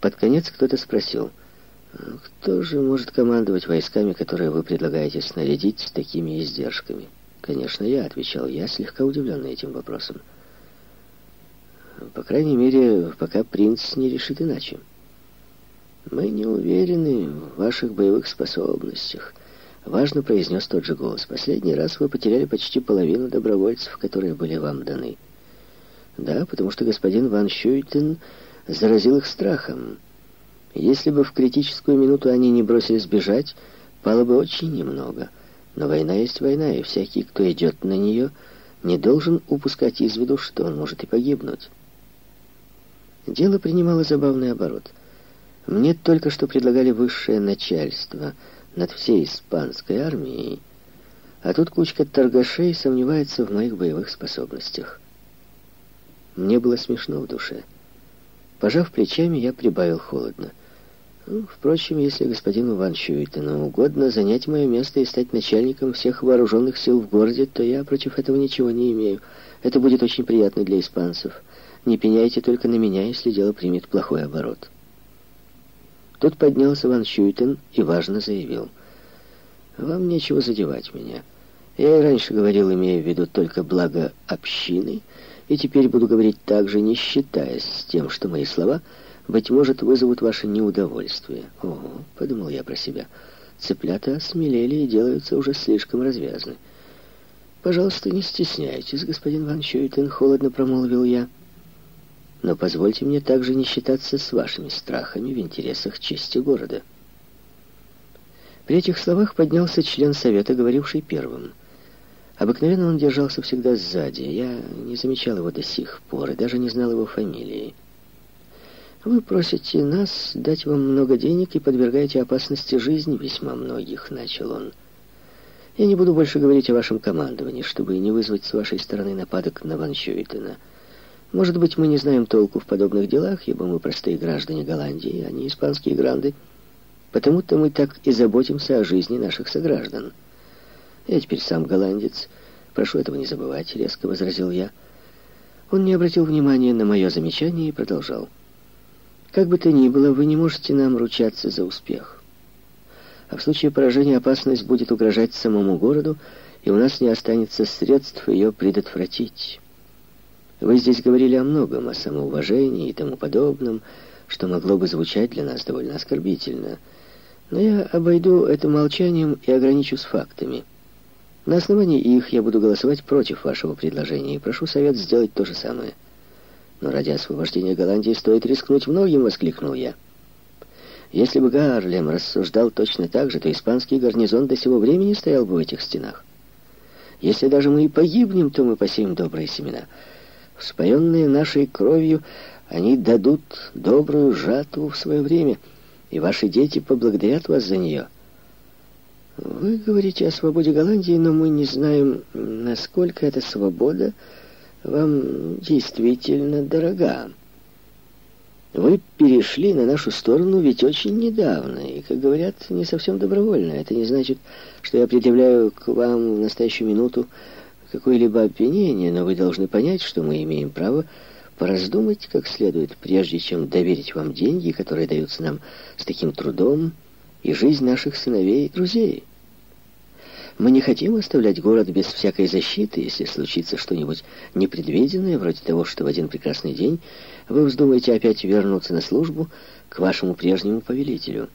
Под конец кто-то спросил, кто же может командовать войсками, которые вы предлагаете снарядить с такими издержками? Конечно, я, отвечал я, слегка удивленный этим вопросом. По крайней мере, пока принц не решит иначе. Мы не уверены в ваших боевых способностях, важно произнес тот же голос. Последний раз вы потеряли почти половину добровольцев, которые были вам даны. Да, потому что господин Ван Щуйтен заразил их страхом. Если бы в критическую минуту они не бросились бежать, пало бы очень немного. Но война есть война, и всякий, кто идет на нее, не должен упускать из виду, что он может и погибнуть. Дело принимало забавный оборот. Мне только что предлагали высшее начальство над всей испанской армией, а тут кучка торгашей сомневается в моих боевых способностях. Мне было смешно в душе. Пожав плечами, я прибавил холодно. Ну, впрочем, если господину Ван угодно занять мое место и стать начальником всех вооруженных сил в городе, то я против этого ничего не имею. Это будет очень приятно для испанцев. Не пеняйте только на меня, если дело примет плохой оборот. Тут поднялся Ван и важно заявил. «Вам нечего задевать меня. Я и раньше говорил, имея в виду только благо общины, и теперь буду говорить так же, не считаясь с тем, что мои слова, быть может, вызовут ваше неудовольствие. Ого, подумал я про себя, цыплята осмелели и делаются уже слишком развязны. Пожалуйста, не стесняйтесь, господин Ван Чуйтен, холодно промолвил я. Но позвольте мне также не считаться с вашими страхами в интересах чести города. При этих словах поднялся член совета, говоривший первым — Обыкновенно он держался всегда сзади. Я не замечал его до сих пор и даже не знал его фамилии. Вы просите нас дать вам много денег и подвергаете опасности жизни весьма многих, начал он. Я не буду больше говорить о вашем командовании, чтобы не вызвать с вашей стороны нападок на Ван Чуитена. Может быть, мы не знаем толку в подобных делах, ибо мы простые граждане Голландии, а не испанские гранды. Потому-то мы так и заботимся о жизни наших сограждан. Я теперь сам голландец. Прошу этого не забывать, резко возразил я. Он не обратил внимания на мое замечание и продолжал. Как бы то ни было, вы не можете нам ручаться за успех. А в случае поражения опасность будет угрожать самому городу, и у нас не останется средств ее предотвратить. Вы здесь говорили о многом, о самоуважении и тому подобном, что могло бы звучать для нас довольно оскорбительно. Но я обойду это молчанием и ограничусь фактами. На основании их я буду голосовать против вашего предложения и прошу совет сделать то же самое. Но ради освобождения Голландии стоит рискнуть многим, воскликнул я. Если бы Гарлем рассуждал точно так же, то испанский гарнизон до сего времени стоял бы в этих стенах. Если даже мы и погибнем, то мы посеем добрые семена. Вспоенные нашей кровью, они дадут добрую жатву в свое время, и ваши дети поблагодарят вас за нее. Вы говорите о свободе Голландии, но мы не знаем, насколько эта свобода вам действительно дорога. Вы перешли на нашу сторону ведь очень недавно, и, как говорят, не совсем добровольно. Это не значит, что я предъявляю к вам в настоящую минуту какое-либо обвинение, но вы должны понять, что мы имеем право пораздумать как следует, прежде чем доверить вам деньги, которые даются нам с таким трудом, и жизнь наших сыновей и друзей. Мы не хотим оставлять город без всякой защиты, если случится что-нибудь непредвиденное, вроде того, что в один прекрасный день вы вздумаете опять вернуться на службу к вашему прежнему повелителю.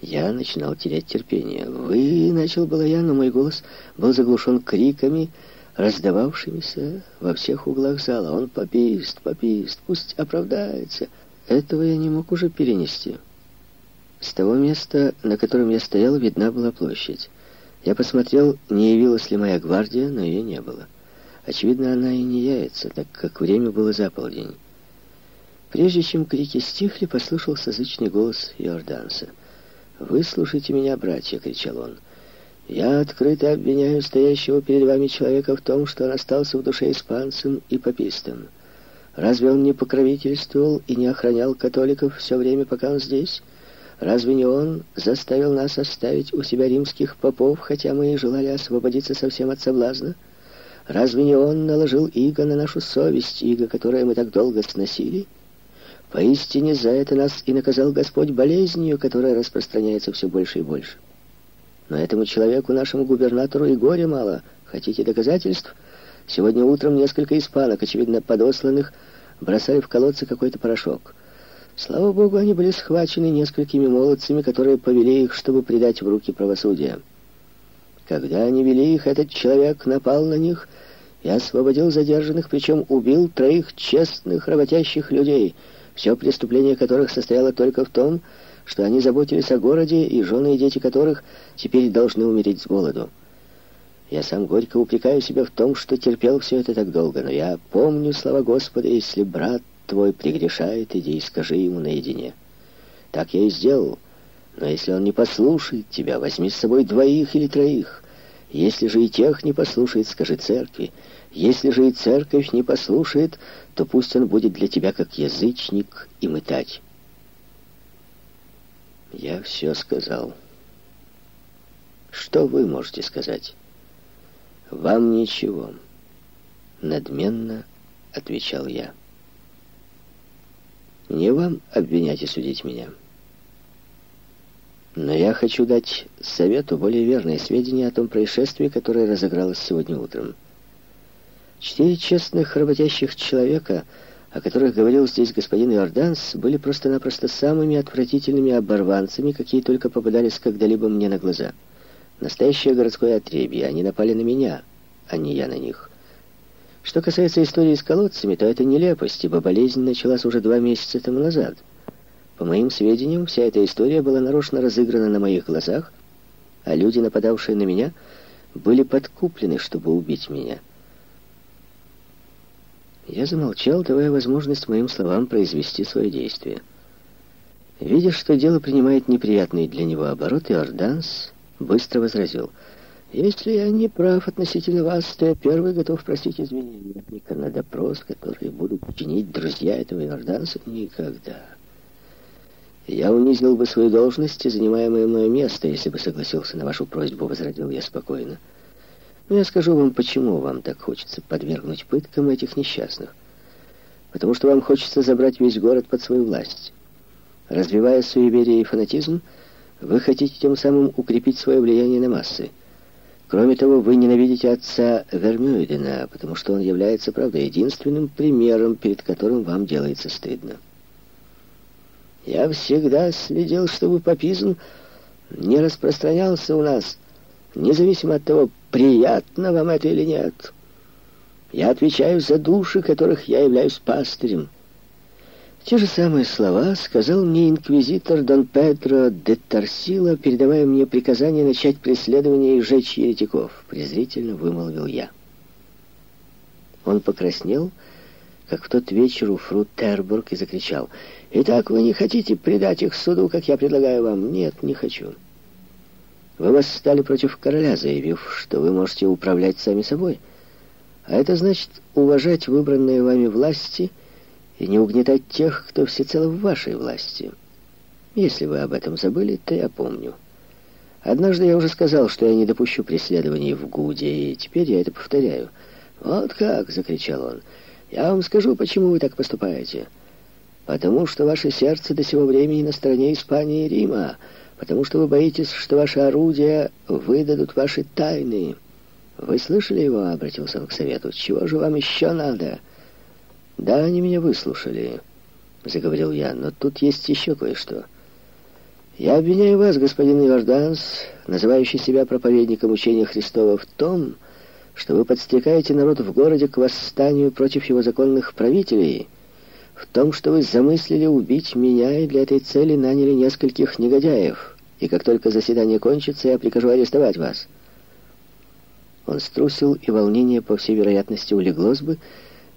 Я начинал терять терпение. «Вы!» — начал было я, но мой голос был заглушен криками, раздававшимися во всех углах зала. «Он попист, попист, пусть оправдается!» Этого я не мог уже перенести. С того места, на котором я стоял, видна была площадь. Я посмотрел, не явилась ли моя гвардия, но ее не было. Очевидно, она и не явится, так как время было за полдень. Прежде чем крики стихли, послышался зычный голос Иорданса. «Выслушайте меня, братья!» — кричал он. «Я открыто обвиняю стоящего перед вами человека в том, что он остался в душе испанцем и попистом. Разве он не покровительствовал и не охранял католиков все время, пока он здесь?» Разве не он заставил нас оставить у себя римских попов, хотя мы и желали освободиться совсем от соблазна? Разве не он наложил иго на нашу совесть, иго, которое мы так долго сносили? Поистине за это нас и наказал Господь болезнью, которая распространяется все больше и больше. Но этому человеку, нашему губернатору, и горе мало. Хотите доказательств? Сегодня утром несколько испанок, очевидно подосланных, бросали в колодцы какой-то порошок. Слава богу, они были схвачены несколькими молодцами, которые повели их, чтобы предать в руки правосудия. Когда они вели их, этот человек напал на них и освободил задержанных, причем убил троих честных, работящих людей, все преступление которых состояло только в том, что они заботились о городе, и жены и дети которых теперь должны умереть с голоду. Я сам горько упрекаю себя в том, что терпел все это так долго, но я помню слова Господа, если брат твой пригрешает, иди и скажи ему наедине. Так я и сделал. Но если он не послушает тебя, возьми с собой двоих или троих. Если же и тех не послушает, скажи церкви. Если же и церковь не послушает, то пусть он будет для тебя как язычник и мытать. Я все сказал. Что вы можете сказать? Вам ничего. Надменно отвечал я. Не вам обвинять и судить меня. Но я хочу дать совету более верные сведения о том происшествии, которое разыгралось сегодня утром. Четыре честных работящих человека, о которых говорил здесь господин Иорданс, были просто-напросто самыми отвратительными оборванцами, какие только попадались когда-либо мне на глаза. Настоящее городское отребье. Они напали на меня, а не я на них. Что касается истории с колодцами, то это нелепость, ибо болезнь началась уже два месяца тому назад — по моим сведениям, вся эта история была нарочно разыграна на моих глазах, а люди, нападавшие на меня, были подкуплены, чтобы убить меня. Я замолчал, давая возможность моим словам произвести свое действие. Видя, что дело принимает неприятный для него оборот, Иорданс быстро возразил. «Если я не прав относительно вас, то я первый готов просить извинения. Никогда на допрос, который будут чинить друзья этого Иорданса, никогда». «Я унизил бы свою должность и занимаемое мною место, если бы согласился на вашу просьбу», — возразил я спокойно. «Но я скажу вам, почему вам так хочется подвергнуть пыткам этих несчастных. Потому что вам хочется забрать весь город под свою власть. Развивая суеверие и фанатизм, вы хотите тем самым укрепить свое влияние на массы. Кроме того, вы ненавидите отца Вермюйдена, потому что он является, правда, единственным примером, перед которым вам делается стыдно». Я всегда следил, чтобы папизм не распространялся у нас, независимо от того, приятно вам это или нет. Я отвечаю за души, которых я являюсь пастырем. Те же самые слова сказал мне инквизитор Дон Педро де Торсила, передавая мне приказание начать преследование и сжечь еретиков. Презрительно вымолвил я. Он покраснел, как в тот вечер у Фру Тербург, и закричал — Итак, вы не хотите предать их суду, как я предлагаю вам? Нет, не хочу. Вы восстали против короля, заявив, что вы можете управлять сами собой. А это значит уважать выбранные вами власти и не угнетать тех, кто всецело в вашей власти. Если вы об этом забыли, то я помню. Однажды я уже сказал, что я не допущу преследований в Гуде, и теперь я это повторяю. «Вот как!» — закричал он. «Я вам скажу, почему вы так поступаете» потому что ваше сердце до сего времени на стороне Испании и Рима, потому что вы боитесь, что ваши орудия выдадут ваши тайны. Вы слышали его?» — обратился он к совету. «Чего же вам еще надо?» «Да, они меня выслушали», — заговорил я, — «но тут есть еще кое-что». «Я обвиняю вас, господин Иорданс, называющий себя проповедником учения Христова, в том, что вы подстрекаете народ в городе к восстанию против его законных правителей» в том, что вы замыслили убить меня и для этой цели наняли нескольких негодяев. И как только заседание кончится, я прикажу арестовать вас». Он струсил, и волнение, по всей вероятности, улеглось бы,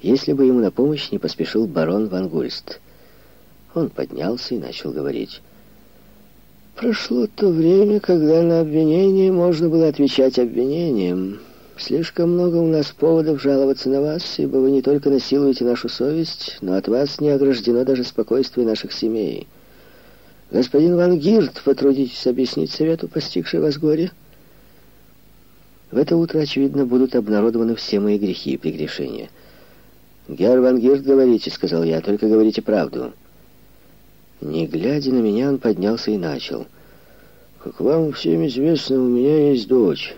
если бы ему на помощь не поспешил барон Ван Гульст. Он поднялся и начал говорить. «Прошло то время, когда на обвинение можно было отвечать обвинением». Слишком много у нас поводов жаловаться на вас, ибо вы не только насилуете нашу совесть, но от вас не ограждено даже спокойствие наших семей. Господин Ван Гирт, потрудитесь объяснить совету, постигшей вас горе. В это утро, очевидно, будут обнародованы все мои грехи и прегрешения. «Герр Ван говорите», — сказал я, — «только говорите правду. Не глядя на меня, он поднялся и начал. «Как вам всем известно, у меня есть дочь.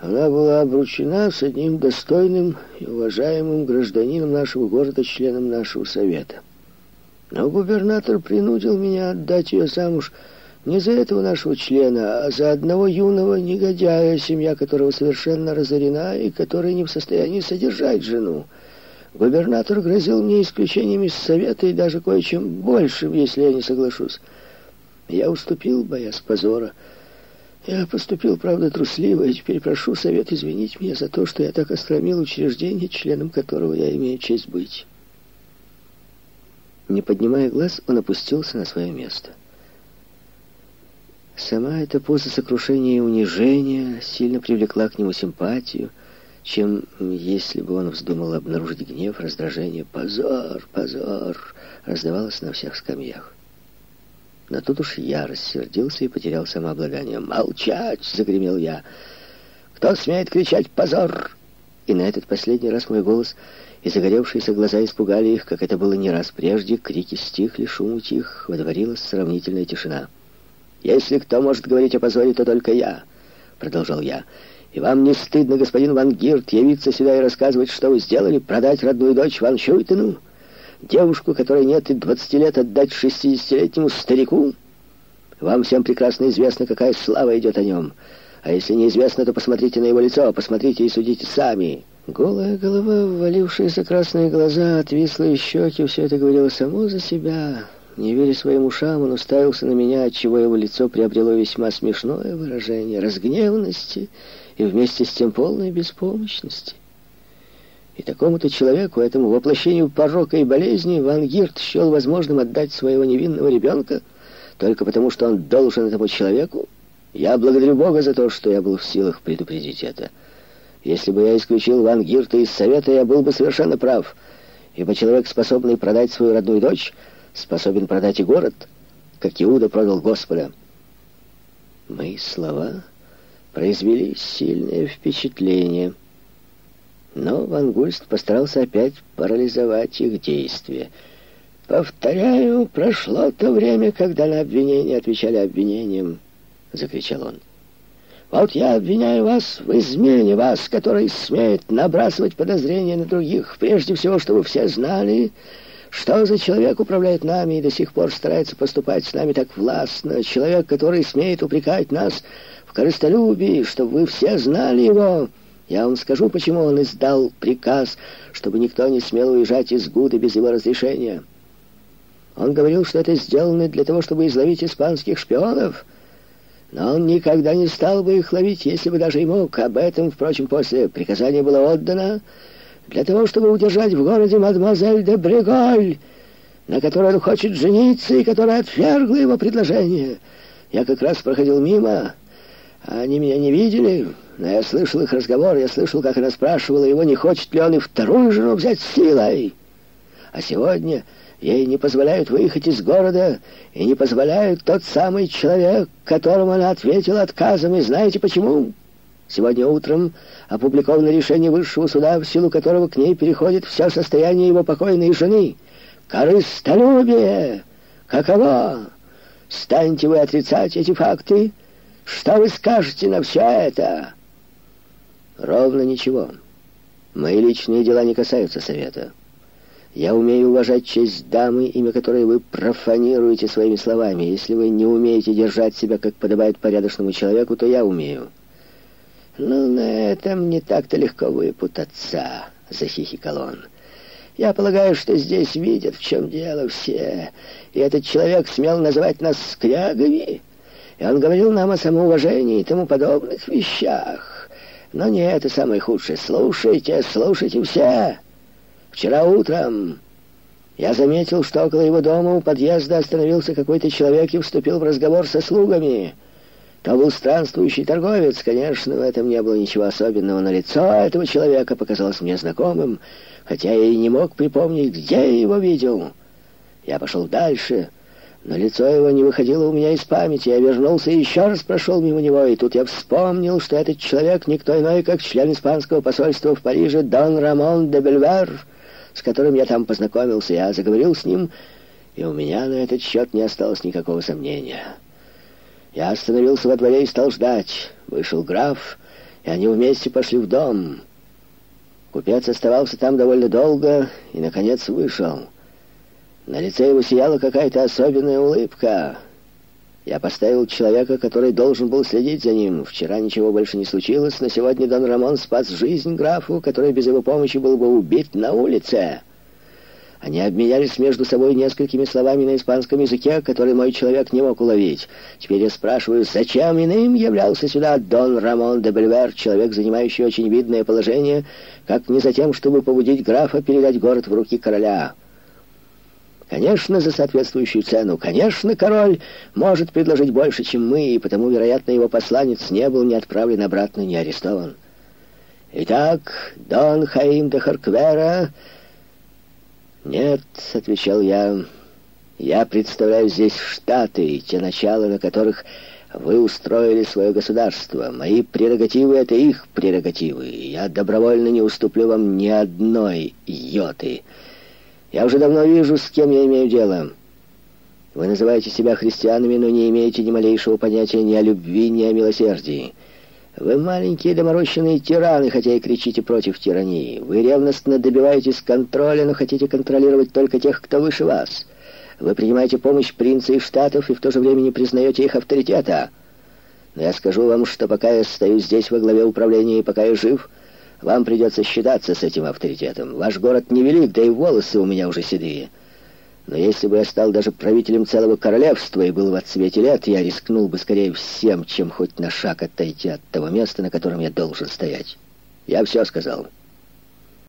Она была обручена с одним достойным и уважаемым гражданином нашего города, членом нашего совета. Но губернатор принудил меня отдать ее замуж не за этого нашего члена, а за одного юного негодяя, семья которого совершенно разорена и который не в состоянии содержать жену. Губернатор грозил мне исключением из совета и даже кое-чем большим, если я не соглашусь. Я уступил, боясь позора. Я поступил, правда, трусливо, и теперь прошу совет извинить меня за то, что я так остромил учреждение, членом которого я имею честь быть. Не поднимая глаз, он опустился на свое место. Сама эта поза сокрушения и унижения сильно привлекла к нему симпатию, чем если бы он вздумал обнаружить гнев, раздражение. «Позор! Позор!» раздавалось на всех скамьях. Но тут уж я рассердился и потерял самообладание. «Молчать!» — загремел я. «Кто смеет кричать «позор»?» И на этот последний раз мой голос и загоревшиеся глаза испугали их, как это было не раз прежде. Крики стихли, шум утих, водворилась сравнительная тишина. «Если кто может говорить о позоре, то только я», — продолжал я. «И вам не стыдно, господин Ван Гирт, явиться сюда и рассказывать, что вы сделали, продать родную дочь Ван Шуйтену? Девушку, которой нет и двадцати лет, отдать шестидесятилетнему старику? Вам всем прекрасно известно, какая слава идет о нем. А если неизвестно, то посмотрите на его лицо, посмотрите и судите сами». Голая голова, ввалившиеся красные глаза, отвислые щеки, все это говорило само за себя. Не веря своим ушам, он уставился на меня, отчего его лицо приобрело весьма смешное выражение разгневанности и вместе с тем полной беспомощности. И такому-то человеку, этому воплощению порока и болезни, Ван Гирт счел возможным отдать своего невинного ребенка только потому, что он должен этому человеку? Я благодарю Бога за то, что я был в силах предупредить это. Если бы я исключил Ван Гирта из совета, я был бы совершенно прав, ибо человек, способный продать свою родную дочь, способен продать и город, как Иуда продал Господа. Мои слова произвели сильное впечатление, но Ван Гульст постарался опять парализовать их действия. «Повторяю, прошло то время, когда на обвинение отвечали обвинением», — закричал он. «Вот я обвиняю вас в измене, вас, который смеет набрасывать подозрения на других, прежде всего, чтобы все знали, что за человек управляет нами и до сих пор старается поступать с нами так властно? Человек, который смеет упрекать нас корыстолюбии, чтобы вы все знали его. Я вам скажу, почему он издал приказ, чтобы никто не смел уезжать из Гуды без его разрешения. Он говорил, что это сделано для того, чтобы изловить испанских шпионов. Но он никогда не стал бы их ловить, если бы даже и мог. Об этом, впрочем, после приказания было отдано для того, чтобы удержать в городе мадемуазель де Бреголь, на которой он хочет жениться и которая отвергла его предложение. Я как раз проходил мимо, они меня не видели, но я слышал их разговор, я слышал, как она спрашивала его, не хочет ли он и вторую жену взять силой. А сегодня ей не позволяют выехать из города, и не позволяют тот самый человек, которому она ответила отказом, и знаете почему?» Сегодня утром опубликовано решение высшего суда, в силу которого к ней переходит все состояние его покойной жены. Корыстолюбие! Каково? Станете вы отрицать эти факты? Что вы скажете на все это? Ровно ничего. Мои личные дела не касаются совета. Я умею уважать честь дамы, имя которой вы профанируете своими словами. Если вы не умеете держать себя, как подобает порядочному человеку, то я умею. «Ну, на этом не так-то легко выпутаться», — захихикал он. «Я полагаю, что здесь видят, в чем дело все. И этот человек смел называть нас скрягами, и он говорил нам о самоуважении и тому подобных вещах. Но не это самое худшее. Слушайте, слушайте все. Вчера утром я заметил, что около его дома у подъезда остановился какой-то человек и вступил в разговор со слугами». То был странствующий торговец, конечно, в этом не было ничего особенного, но лицо этого человека показалось мне знакомым, хотя я и не мог припомнить, где я его видел. Я пошел дальше, но лицо его не выходило у меня из памяти. Я вернулся и еще раз прошел мимо него, и тут я вспомнил, что этот человек никто иной, как член испанского посольства в Париже Дон Рамон де Бельвер, с которым я там познакомился. Я заговорил с ним И у меня на этот счет не осталось никакого сомнения. Я остановился во дворе и стал ждать. Вышел граф, и они вместе пошли в дом. Купец оставался там довольно долго и, наконец, вышел. На лице его сияла какая-то особенная улыбка. Я поставил человека, который должен был следить за ним. Вчера ничего больше не случилось, но сегодня Дон Рамон спас жизнь графу, который без его помощи был бы убит на улице. Они обменялись между собой несколькими словами на испанском языке, которые мой человек не мог уловить. Теперь я спрашиваю, зачем иным являлся сюда Дон Рамон де Бельвер, человек, занимающий очень видное положение, как не за тем, чтобы побудить графа передать город в руки короля?» Конечно, за соответствующую цену. Конечно, король может предложить больше, чем мы, и потому, вероятно, его посланец не был ни отправлен обратно, ни арестован. Итак, Дон Хаим де Харквера... Нет, отвечал я, я представляю здесь Штаты, те начала, на которых вы устроили свое государство. Мои прерогативы — это их прерогативы. Я добровольно не уступлю вам ни одной йоты». Я уже давно вижу, с кем я имею дело. Вы называете себя христианами, но не имеете ни малейшего понятия ни о любви, ни о милосердии. Вы маленькие доморощенные тираны, хотя и кричите против тирании. Вы ревностно добиваетесь контроля, но хотите контролировать только тех, кто выше вас. Вы принимаете помощь принца и штатов и в то же время не признаете их авторитета. Но я скажу вам, что пока я стою здесь во главе управления и пока я жив, вам придется считаться с этим авторитетом. Ваш город невелик, да и волосы у меня уже седые. Но если бы я стал даже правителем целого королевства и был в отсвете лет, я рискнул бы скорее всем, чем хоть на шаг отойти от того места, на котором я должен стоять. Я все сказал.